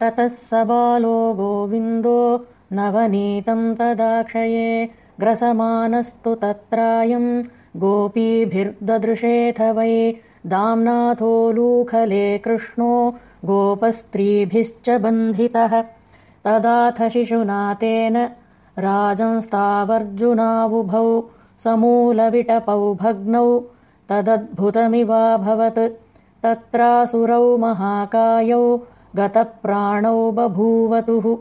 ततः स बालो गोविन्दो नवनीतं तदाक्षये ग्रसमानस्तु तत्रायम् गोपीभिर्ददृशेऽथ वै दाम्नाथोलूखले कृष्णो गोपस्त्रीभिश्च बन्धितः तदाथ शिशुना तेन राजंस्तावर्जुनावुभौ समूलविटपौ भग्नौ तदद्भुतमिवाभवत् तत्रासुरौ महाकायौ गतप्राणौ बभूवतुः।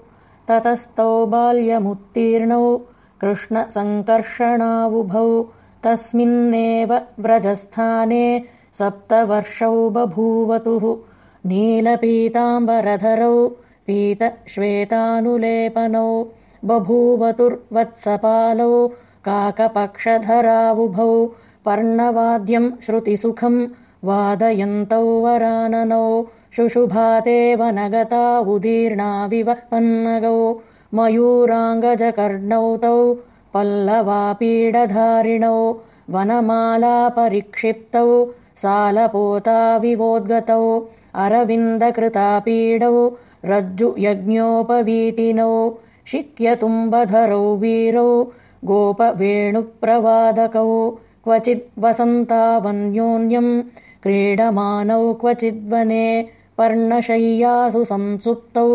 ततस्तौ बाल्यमुत्तीर्णौ। कृष्णसङ्कर्षणावुभौ। तस्मिन्नेव व्रजस्थाने सप्तवर्षौ बभूवतुः। नीलपीताम्बरधरौ। पीतश्वेतानुलेपनौ। बभूवतुर्वत्सपालौ। काकपक्षधरावुभौ। पर्णवाद्यम् श्रुतिसुखम् वादयन्तौ वराननौ शुशुभातेव नगता उदीर्णाविव पन्नगौ मयूराङ्गजकर्णौ तौ पल्लवापीडधारिणौ वनमालापरिक्षिप्तौ सालपोताविवोद्गतौ अरविन्दकृतापीडौ रज्जुयज्ञोपवीतिनौ शिक्यतुम्बधरौ वीरौ गोपवेणुप्रवादकौ क्वचिद्वसन्तावन्योन्यम् क्रीडमानौ क्वचिद्वने पर्णशय्यासु संसुप्तौ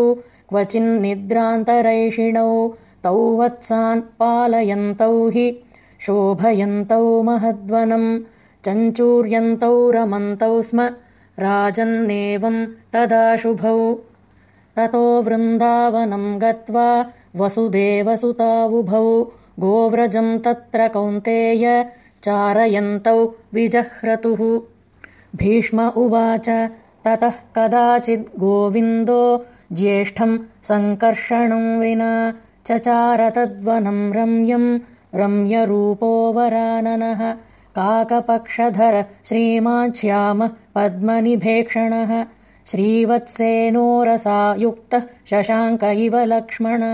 क्वचिन्निद्रान्तरैषिणौ तौ वत्सान् पालयन्तौ हि शोभयन्तौ महद्वनम् चञ्चूर्यन्तौ रमन्तौ स्म राजन्नेवम् तदाशुभौ ततो वृन्दावनम् गत्वा वसुदेवसुतावुभौ गोव्रजम् तत्र कौन्तेय चारयन्तौ विजह्रतुः भीष्म उवाच ततः कदाचिद्गोविन्दो ज्येष्ठम् सङ्कर्षणम् विना चचार तद्वनम् रम्यम् रम्यरूपो वराननः काकपक्षधर श्रीमाच्छ्यामः पद्मनिभेक्षणः श्रीवत्सेनोरसा युक्तः शशाङ्क इव लक्ष्मण